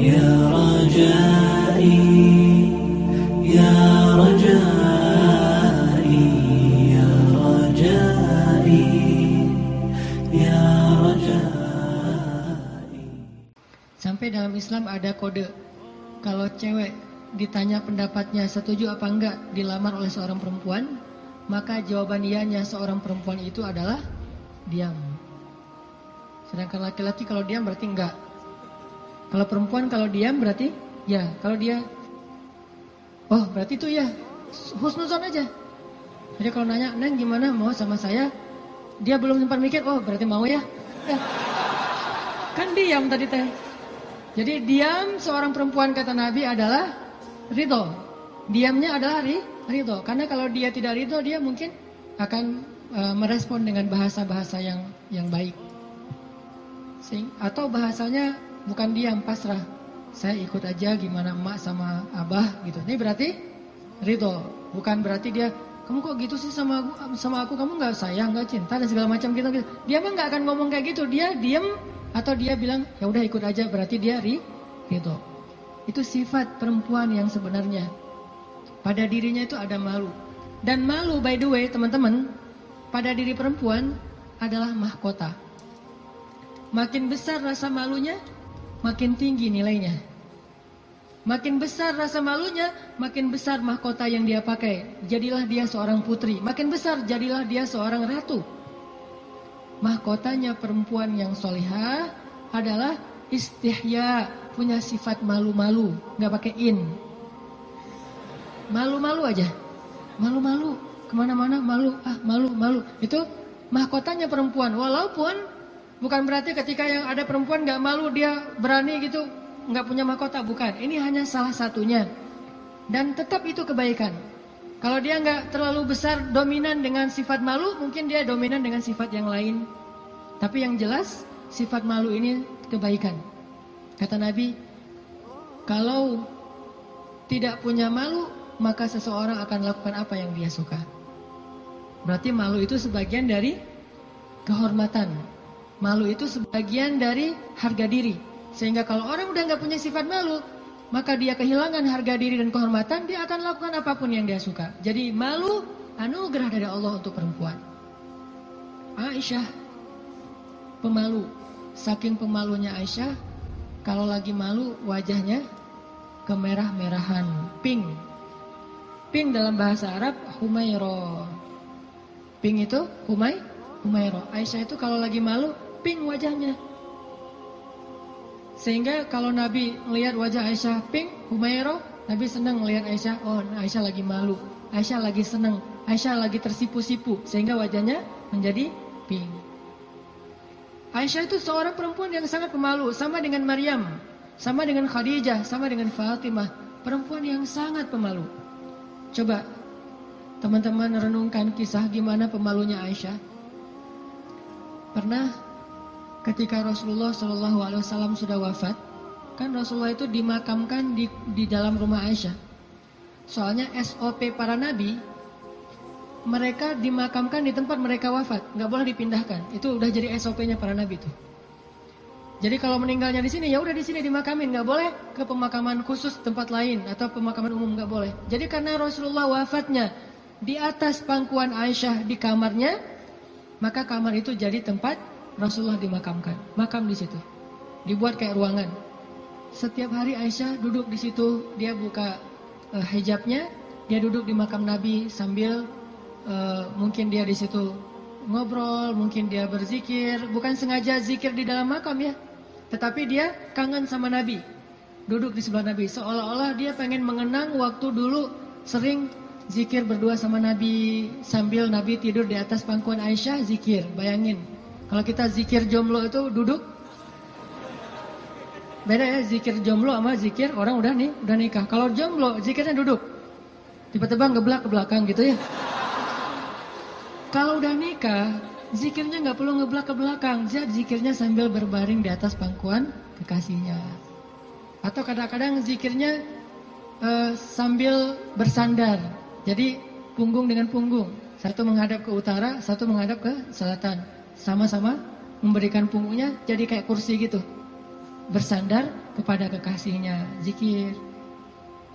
يا رجائي يا رجائي يا رجائي يا رجائي Sampai dalam Islam ada kode kalau cewek ditanya pendapatnya setuju apa enggak dilamar oleh seorang perempuan, maka jawaban ianya seorang perempuan itu adalah diam. Sedangkan laki-laki kalau diam berarti enggak. Kalau perempuan kalau diam berarti ya. Kalau dia oh berarti itu ya husnuzon aja. Jadi kalau nanya, "Neng gimana mau sama saya?" Dia belum sempat mikir, "Oh, berarti mau ya?" Ya. Kan diam tadi teh. Jadi diam seorang perempuan kata Nabi adalah ridho. Diamnya adalah ri, ridho. Karena kalau dia tidak ridho, dia mungkin akan uh, merespon dengan bahasa-bahasa yang yang baik. Sing, atau bahasanya bukan diam, pasrah. Saya ikut aja gimana emak sama abah gitu. Ini berarti ridho. Bukan berarti dia kamu kok gitu sih sama aku, sama aku kamu nggak sayang nggak cinta dan segala macam gitu, gitu. Dia mah nggak akan ngomong kayak gitu. Dia diam atau dia bilang ya udah ikut aja berarti dia ri gitu. Itu sifat perempuan yang sebenarnya. Pada dirinya itu ada malu. Dan malu by the way teman-teman, pada diri perempuan adalah mahkota. Makin besar rasa malunya, makin tinggi nilainya. Makin besar rasa malunya, makin besar mahkota yang dia pakai. Jadilah dia seorang putri. Makin besar, jadilah dia seorang ratu mahkotanya perempuan yang solihah adalah istihya, punya sifat malu-malu, nggak pakai in. Malu-malu aja, malu-malu, ke mana-mana malu, ah malu-malu. Itu mahkotanya perempuan, walaupun bukan berarti ketika yang ada perempuan nggak malu dia berani gitu, nggak punya mahkota, bukan. Ini hanya salah satunya. Dan tetap itu kebaikan. Kalau dia nggak terlalu besar dominan dengan sifat malu, mungkin dia dominan dengan sifat yang lain. Tapi yang jelas sifat malu ini kebaikan. Kata Nabi, kalau tidak punya malu, maka seseorang akan lakukan apa yang dia suka. Berarti malu itu sebagian dari kehormatan. Malu itu sebagian dari harga diri. Sehingga kalau orang udah nggak punya sifat malu, maka dia kehilangan harga diri dan kehormatan, dia akan lakukan apa pun yang dia suka. Jadi malu anugerah dari Allah untuk perempuan. Aisyah pemalu. Saking pemalunya Aisyah, kalau lagi malu wajahnya kemerah-merahan, pink. Pink dalam bahasa Arab humayro. Pink itu humay, humayro. Aisyah itu kalau lagi malu pink wajahnya. Sehingga kalau Nabi melihat wajah Aisyah pink, Humairo, Nabi senang melihat Aisyah, oh Aisyah lagi malu, Aisyah lagi senang, Aisyah lagi tersipu-sipu, sehingga wajahnya menjadi pink. Aisyah itu seorang perempuan yang sangat pemalu, sama dengan Maryam, sama dengan Khadijah, sama dengan Fatimah, perempuan yang sangat pemalu. Coba teman-teman renungkan kisah gimana pemalunya Aisyah. Pernah ketika Rasulullah Shallallahu Alaihi Wasallam sudah wafat, kan Rasulullah itu dimakamkan di, di dalam rumah Aisyah. Soalnya SOP para nabi, mereka dimakamkan di tempat mereka wafat, nggak boleh dipindahkan. Itu udah jadi SOP-nya para nabi itu. Jadi kalau meninggalnya di sini, ya udah di sini dimakamin, nggak boleh ke pemakaman khusus tempat lain atau pemakaman umum nggak boleh. Jadi karena Rasulullah wafatnya di atas pangkuan Aisyah di kamarnya, maka kamar itu jadi tempat Rasulullah dimakamkan, makam di situ. Dibuat kayak ruangan. Setiap hari Aisyah duduk di situ, dia buka uh, hijabnya, dia duduk di makam Nabi sambil uh, mungkin dia di situ ngobrol, mungkin dia berzikir, bukan sengaja zikir di dalam makam ya. Tetapi dia kangen sama Nabi. Duduk di sebelah Nabi, seolah-olah dia pengen mengenang waktu dulu sering zikir berdua sama Nabi sambil Nabi tidur di atas pangkuan Aisyah zikir. Bayangin, kalau kita zikir jomblo itu duduk. Beda ya zikir jomblo sama zikir orang udah nih, udah nikah. Kalau jomblo zikirnya duduk. Tiba-tiba ngeblak ke belakang gitu ya. Kalau udah nikah, zikirnya nggak perlu ngeblak ke belakang. Dia zikirnya sambil berbaring di atas pangkuan kekasihnya. Atau kadang-kadang zikirnya uh, sambil bersandar. Jadi punggung dengan punggung. Satu menghadap ke utara, satu menghadap ke selatan sama-sama memberikan punggungnya jadi kayak kursi gitu. Bersandar kepada kekasihnya, zikir.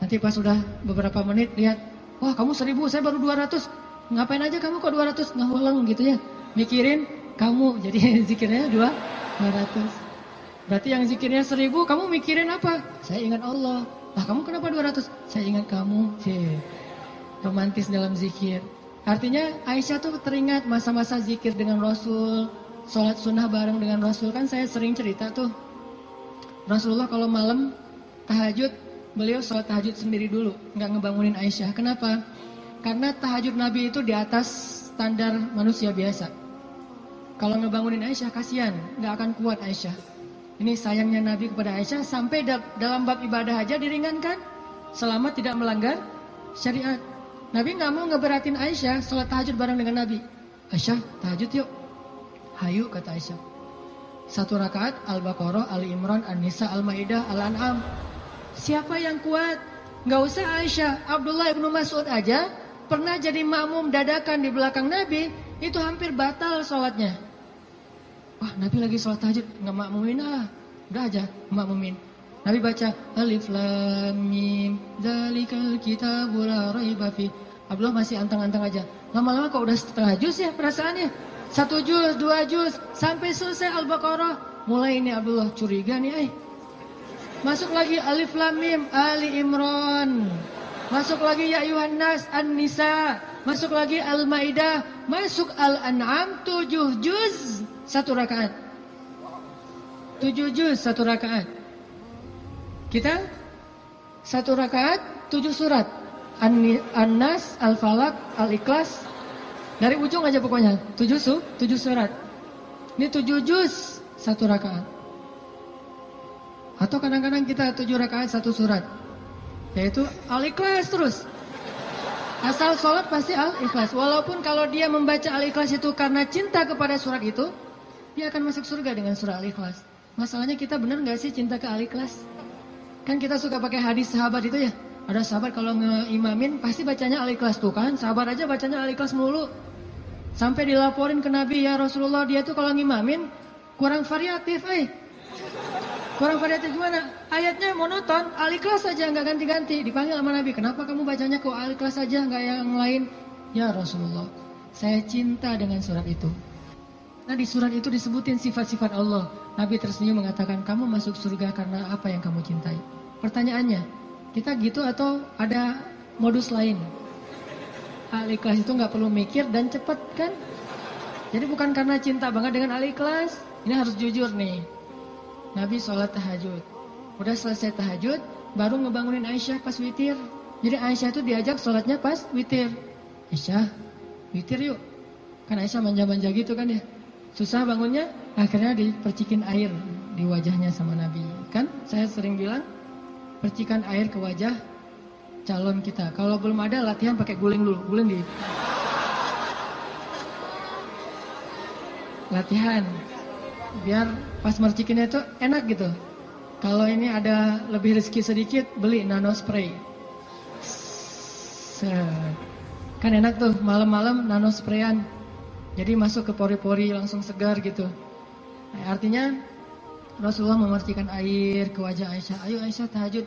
Nanti pas sudah beberapa menit lihat, wah kamu seribu, saya baru 200. Ngapain aja kamu kok 200? Ngaweleng gitu ya. Mikirin kamu, jadi zikirnya dua 200. Berarti yang zikirnya seribu, kamu mikirin apa? Saya ingat Allah. Lah kamu kenapa 200? Saya ingat kamu. Cih. Romantis dalam zikir. Artinya Aisyah tuh teringat masa-masa zikir dengan Rasul, sholat sunnah bareng dengan Rasul. Kan saya sering cerita tuh. Rasulullah kalau malam tahajud beliau sholat tahajud sendiri dulu, nggak ngebangunin Aisyah. Kenapa? Karena tahajud Nabi itu di atas standar manusia biasa. Kalau ngebangunin Aisyah kasihan, nggak akan kuat Aisyah. Ini sayangnya Nabi kepada Aisyah sampai dalam bab ibadah aja diringankan selama tidak melanggar syariat. Nabi nggak mau ngeberatin Aisyah sholat tahajud bareng dengan Nabi. Aisyah tahajud yuk. Hayu kata Aisyah. Satu rakaat Al-Baqarah, Ali Imran, An-Nisa, Al-Maidah, Al-An'am. Siapa yang kuat? Gak usah Aisyah, Abdullah ibnu Mas'ud aja pernah jadi makmum dadakan di belakang Nabi, itu hampir batal sholatnya. Wah Nabi lagi sholat tahajud, nggak makmumin ah, udah aja makmumin. Nabi baca Alif Lam Mim Zalikal kitabul raiba fi. Abdullah masih antang-antang aja. Lama-lama kok udah setengah juz ya perasaannya. Satu juz, dua juz, sampai selesai Al-Baqarah. Mulai ini Abdullah curiga nih, eh. Masuk lagi Alif Lam Mim Ali Imran. Masuk lagi Ya Ayuhan Nas An-Nisa. Masuk lagi Al-Maidah. Masuk Al-An'am tujuh juz satu rakaat. Tujuh juz satu rakaat. Kita satu rakaat tujuh surat. An-Nas, Al-Falak, Al-Ikhlas. Dari ujung aja pokoknya. Tujuh su, tujuh surat. Ini tujuh juz satu rakaat. Atau kadang-kadang kita tujuh rakaat satu surat. Yaitu al-ikhlas terus. Asal sholat pasti al-ikhlas. Walaupun kalau dia membaca al-ikhlas itu karena cinta kepada surat itu, dia akan masuk surga dengan surah al-ikhlas. Masalahnya kita benar nggak sih cinta ke al-ikhlas? Kan kita suka pakai hadis sahabat itu ya. Ada sahabat kalau ngeimamin pasti bacanya al-ikhlas tuh kan. Sahabat aja bacanya al-ikhlas mulu. Sampai dilaporin ke Nabi ya Rasulullah dia tuh kalau ngimamin kurang variatif eh. Kurang variatif gimana? Ayatnya monoton, al-ikhlas saja nggak ganti-ganti. Dipanggil sama Nabi, kenapa kamu bacanya kok al-ikhlas saja nggak yang lain? Ya Rasulullah, saya cinta dengan surat itu. Nah di surat itu disebutin sifat-sifat Allah. Nabi tersenyum mengatakan, kamu masuk surga karena apa yang kamu cintai. Pertanyaannya, kita gitu atau ada modus lain? Al-ikhlas itu nggak perlu mikir dan cepat kan? Jadi bukan karena cinta banget dengan al-ikhlas. Ini harus jujur nih. Nabi sholat tahajud. Udah selesai tahajud, baru ngebangunin Aisyah pas witir. Jadi Aisyah itu diajak sholatnya pas witir. Aisyah, witir yuk. Kan Aisyah manja-manja gitu kan ya. Susah bangunnya, akhirnya dipercikin air di wajahnya sama Nabi. Kan saya sering bilang, percikan air ke wajah calon kita. Kalau belum ada latihan pakai guling dulu, guling di latihan biar pas mercikinnya itu enak gitu. Kalau ini ada lebih rezeki sedikit, beli nano spray. Kan enak tuh malam-malam nano sprayan. Jadi masuk ke pori-pori langsung segar gitu. Nah, artinya Rasulullah memercikan air ke wajah Aisyah. Ayo Aisyah tahajud.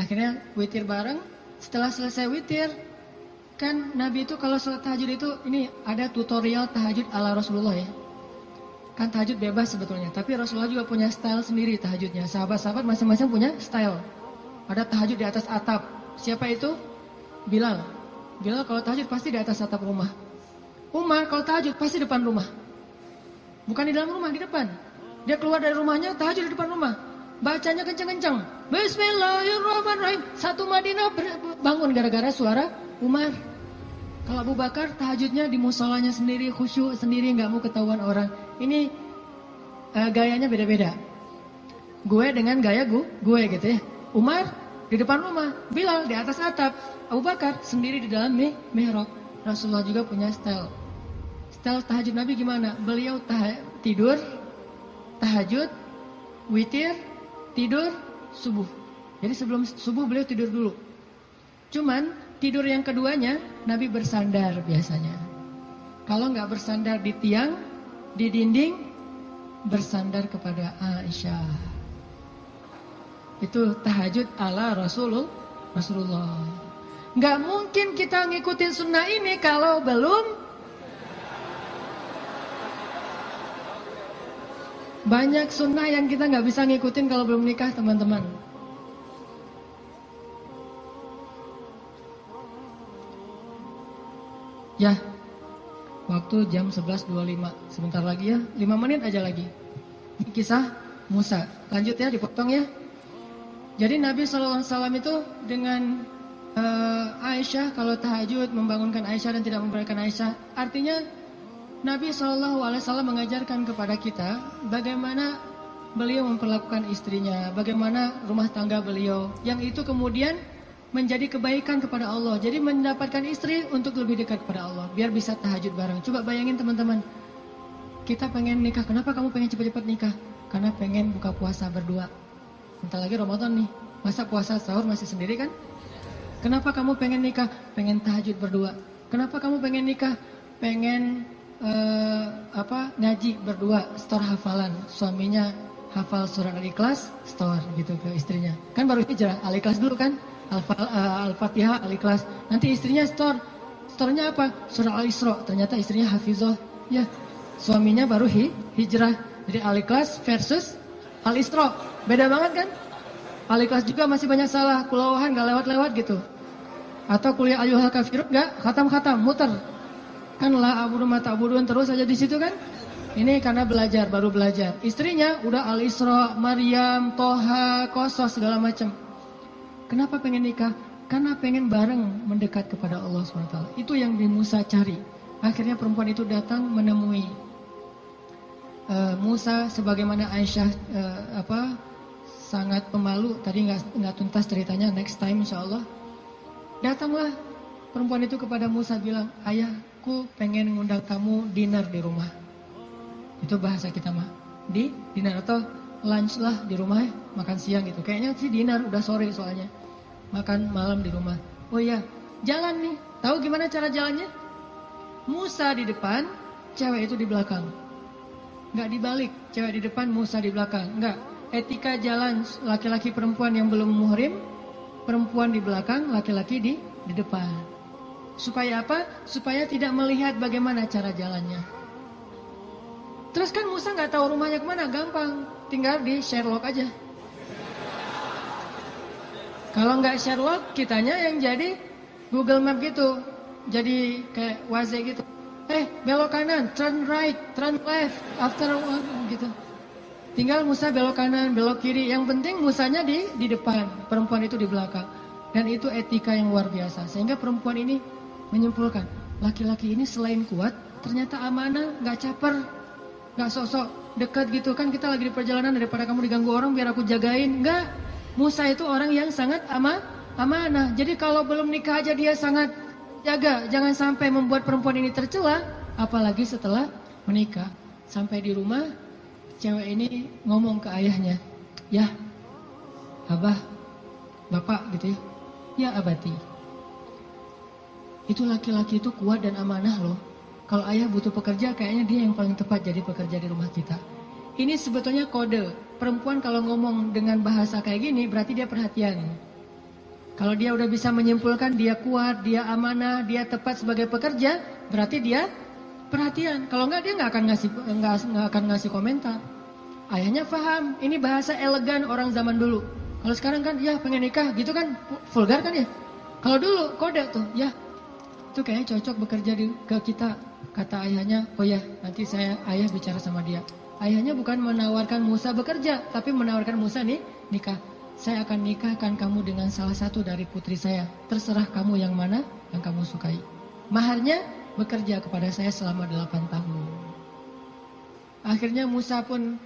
Akhirnya witir bareng. Setelah selesai witir, kan Nabi itu kalau sholat tahajud itu ini ada tutorial tahajud ala Rasulullah ya. Kan tahajud bebas sebetulnya, tapi Rasulullah juga punya style sendiri tahajudnya. Sahabat-sahabat masing-masing punya style. Ada tahajud di atas atap. Siapa itu? Bilal. Bilal kalau tahajud pasti di atas atap rumah. Umar kalau tahajud pasti depan rumah. Bukan di dalam rumah, di depan. Dia keluar dari rumahnya, tahajud di depan rumah. Bacanya kenceng-kenceng. Bismillahirrahmanirrahim. Satu Madinah bangun gara-gara suara Umar. Kalau Abu Bakar tahajudnya di musolanya sendiri, khusyuk sendiri, nggak mau ketahuan orang. Ini uh, gayanya beda-beda. Gue dengan gaya gue, gue gitu ya. Umar di depan rumah, Bilal di atas atap, Abu Bakar sendiri di dalam mih mihrab. Rasulullah juga punya style. Style tahajud Nabi gimana? Beliau tah tidur, tahajud, witir, tidur, subuh. Jadi sebelum subuh beliau tidur dulu. Cuman tidur yang keduanya Nabi bersandar biasanya. Kalau nggak bersandar di tiang, di dinding bersandar kepada Aisyah. Itu tahajud ala Rasulullah. Rasulullah. Nggak mungkin kita ngikutin sunnah ini kalau belum Banyak sunnah yang kita nggak bisa ngikutin kalau belum nikah teman-teman. Ya, waktu jam 11.25. Sebentar lagi ya, 5 menit aja lagi. Kisah Musa. Lanjut ya, dipotong ya. Jadi Nabi SAW itu dengan uh, Aisyah kalau tahajud membangunkan Aisyah dan tidak membiarkan Aisyah. Artinya Nabi Shallallahu mengajarkan kepada kita bagaimana beliau memperlakukan istrinya, bagaimana rumah tangga beliau, yang itu kemudian menjadi kebaikan kepada Allah. Jadi mendapatkan istri untuk lebih dekat kepada Allah, biar bisa tahajud bareng. Coba bayangin teman-teman, kita pengen nikah, kenapa kamu pengen cepat-cepat nikah? Karena pengen buka puasa berdua. Bentar lagi Ramadan nih, masa puasa sahur masih sendiri kan? Kenapa kamu pengen nikah? Pengen tahajud berdua. Kenapa kamu pengen nikah? Pengen uh, apa ngaji berdua store hafalan. Suaminya hafal surat al-ikhlas store gitu ke istrinya. Kan baru hijrah al-ikhlas dulu kan? Eh, al-fatihah al-ikhlas. Nanti istrinya store. Storenya apa? Surah al-isra. Ternyata istrinya hafizah. Ya suaminya baru hi, hijrah. Jadi al-ikhlas versus al-isra. Beda banget kan? Al-ikhlas juga masih banyak salah. Kulawahan gak lewat-lewat gitu. Atau kuliah ayuhal kafirun gak khatam-khatam muter Kan la abudu mata abudun terus aja di situ kan? Ini karena belajar, baru belajar. Istrinya udah Al-Isra, Maryam, Toha, Kosos, segala macam. Kenapa pengen nikah? Karena pengen bareng mendekat kepada Allah SWT. Itu yang di Musa cari. Akhirnya perempuan itu datang menemui uh, Musa sebagaimana Aisyah uh, apa sangat pemalu. Tadi nggak nggak tuntas ceritanya. Next time insya Allah. Datanglah perempuan itu kepada Musa bilang, ayah aku pengen ngundang kamu dinner di rumah. Itu bahasa kita mah. Di dinner atau lunch lah di rumah makan siang gitu. Kayaknya sih dinner udah sore soalnya. Makan malam di rumah. Oh iya, jalan nih. Tahu gimana cara jalannya? Musa di depan, cewek itu di belakang. Nggak dibalik, cewek di depan, Musa di belakang. Nggak. Etika jalan laki-laki perempuan yang belum muhrim, perempuan di belakang, laki-laki di di depan. Supaya apa? Supaya tidak melihat bagaimana cara jalannya. Terus kan Musa nggak tahu rumahnya ke mana, gampang, tinggal di Sherlock aja. Kalau nggak Sherlock, kitanya yang jadi Google Map gitu, jadi kayak Waze gitu. Eh, belok kanan, turn right, turn left, after one, gitu. Tinggal Musa belok kanan, belok kiri. Yang penting Musanya di di depan, perempuan itu di belakang. Dan itu etika yang luar biasa. Sehingga perempuan ini menyimpulkan laki-laki ini selain kuat ternyata amanah nggak caper nggak sosok dekat gitu kan kita lagi di perjalanan daripada kamu diganggu orang biar aku jagain. Nggak. Musa itu orang yang sangat ama amanah. Jadi kalau belum nikah aja dia sangat jaga. Jangan sampai membuat perempuan ini tercela apalagi setelah menikah. Sampai di rumah cewek ini ngomong ke ayahnya ya abah bapak gitu ya. Ya abati itu laki-laki itu kuat dan amanah loh. Kalau ayah butuh pekerja, kayaknya dia yang paling tepat jadi pekerja di rumah kita. Ini sebetulnya kode. Perempuan kalau ngomong dengan bahasa kayak gini, berarti dia perhatian. Kalau dia udah bisa menyimpulkan dia kuat, dia amanah, dia tepat sebagai pekerja, berarti dia perhatian. Kalau enggak dia nggak akan ngasih nggak akan ngasih komentar. Ayahnya paham, ini bahasa elegan orang zaman dulu. Kalau sekarang kan ya pengen nikah gitu kan vulgar kan ya. Kalau dulu kode tuh ya itu kayaknya cocok bekerja di, ke kita. Kata ayahnya, oh ya nanti saya ayah bicara sama dia. Ayahnya bukan menawarkan Musa bekerja, tapi menawarkan Musa nih nikah. Saya akan nikahkan kamu dengan salah satu dari putri saya. Terserah kamu yang mana yang kamu sukai. Maharnya bekerja kepada saya selama delapan tahun. Akhirnya Musa pun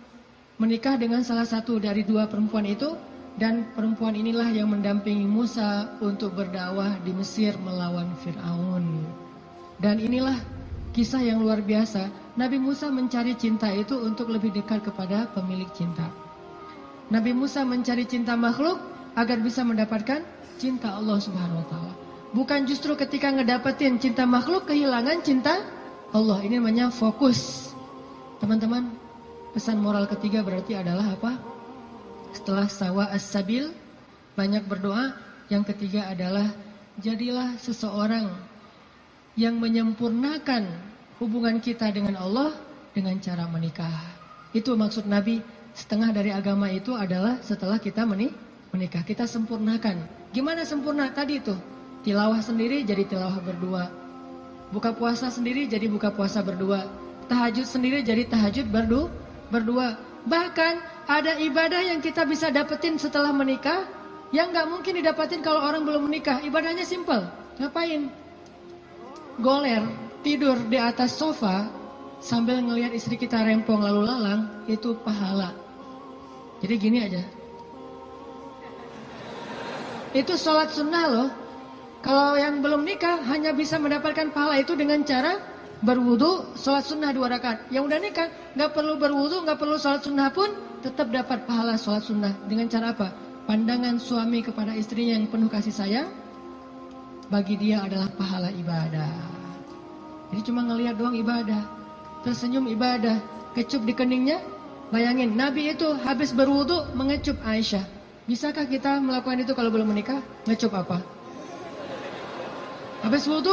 menikah dengan salah satu dari dua perempuan itu dan perempuan inilah yang mendampingi Musa untuk berdakwah di Mesir melawan Fir'aun. Dan inilah kisah yang luar biasa. Nabi Musa mencari cinta itu untuk lebih dekat kepada pemilik cinta. Nabi Musa mencari cinta makhluk agar bisa mendapatkan cinta Allah Subhanahu wa taala. Bukan justru ketika ngedapetin cinta makhluk kehilangan cinta Allah. Ini namanya fokus. Teman-teman, pesan moral ketiga berarti adalah apa? Setelah sawa as-sabil banyak berdoa. Yang ketiga adalah jadilah seseorang yang menyempurnakan hubungan kita dengan Allah dengan cara menikah. Itu maksud Nabi. Setengah dari agama itu adalah setelah kita menikah. Kita sempurnakan. Gimana sempurna tadi itu? Tilawah sendiri jadi tilawah berdua. Buka puasa sendiri jadi buka puasa berdua. Tahajud sendiri jadi tahajud berdua. berdua. Bahkan ada ibadah yang kita bisa dapetin setelah menikah yang nggak mungkin didapetin kalau orang belum menikah. Ibadahnya simple. Ngapain? Goler, tidur di atas sofa sambil ngelihat istri kita rempong lalu lalang itu pahala. Jadi gini aja. Itu sholat sunnah loh. Kalau yang belum nikah hanya bisa mendapatkan pahala itu dengan cara berwudu, sholat sunnah dua rakaat. Yang udah nikah nggak perlu berwudu, nggak perlu sholat sunnah pun tetap dapat pahala sholat sunnah. Dengan cara apa? Pandangan suami kepada istrinya yang penuh kasih sayang, bagi dia adalah pahala ibadah. Jadi cuma ngelihat doang ibadah, tersenyum ibadah, kecup di keningnya. Bayangin, Nabi itu habis berwudu mengecup Aisyah. Bisakah kita melakukan itu kalau belum menikah? Ngecup apa? Habis wudu,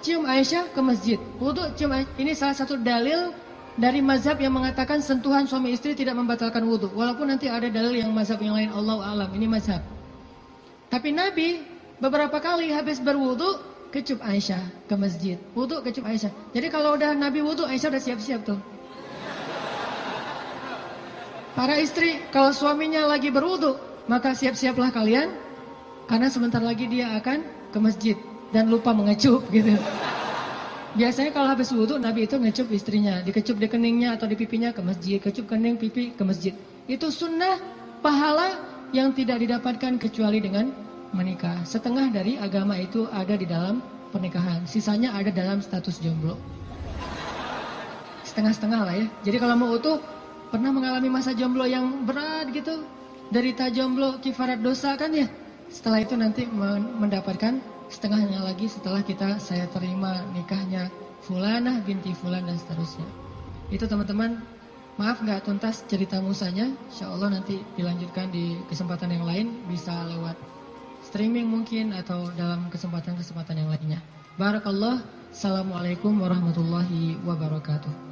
cium Aisyah ke masjid. Wudu, cium Aisyah. Ini salah satu dalil dari mazhab yang mengatakan sentuhan suami istri tidak membatalkan wudu. Walaupun nanti ada dalil yang mazhab yang lain, Allah alam. Ini mazhab. Tapi Nabi beberapa kali habis berwudu kecup Aisyah ke masjid. Wudu kecup Aisyah. Jadi kalau udah Nabi wudu Aisyah udah siap-siap tuh. Para istri kalau suaminya lagi berwudu, maka siap-siaplah kalian karena sebentar lagi dia akan ke masjid dan lupa mengecup gitu. Biasanya kalau habis wudu Nabi itu ngecup istrinya, dikecup di keningnya atau di pipinya ke masjid, kecup kening pipi ke masjid. Itu sunnah pahala yang tidak didapatkan kecuali dengan menikah. Setengah dari agama itu ada di dalam pernikahan. Sisanya ada dalam status jomblo. Setengah-setengah lah ya. Jadi kalau mau utuh, pernah mengalami masa jomblo yang berat gitu. Derita jomblo, kifarat dosa kan ya. Setelah itu nanti mendapatkan setengahnya lagi setelah kita saya terima nikahnya Fulanah binti Fulan dan seterusnya. Itu teman-teman, maaf nggak tuntas cerita musanya. Insya Allah nanti dilanjutkan di kesempatan yang lain bisa lewat streaming mungkin atau dalam kesempatan-kesempatan yang lainnya. Barakallah. Assalamualaikum warahmatullahi wabarakatuh.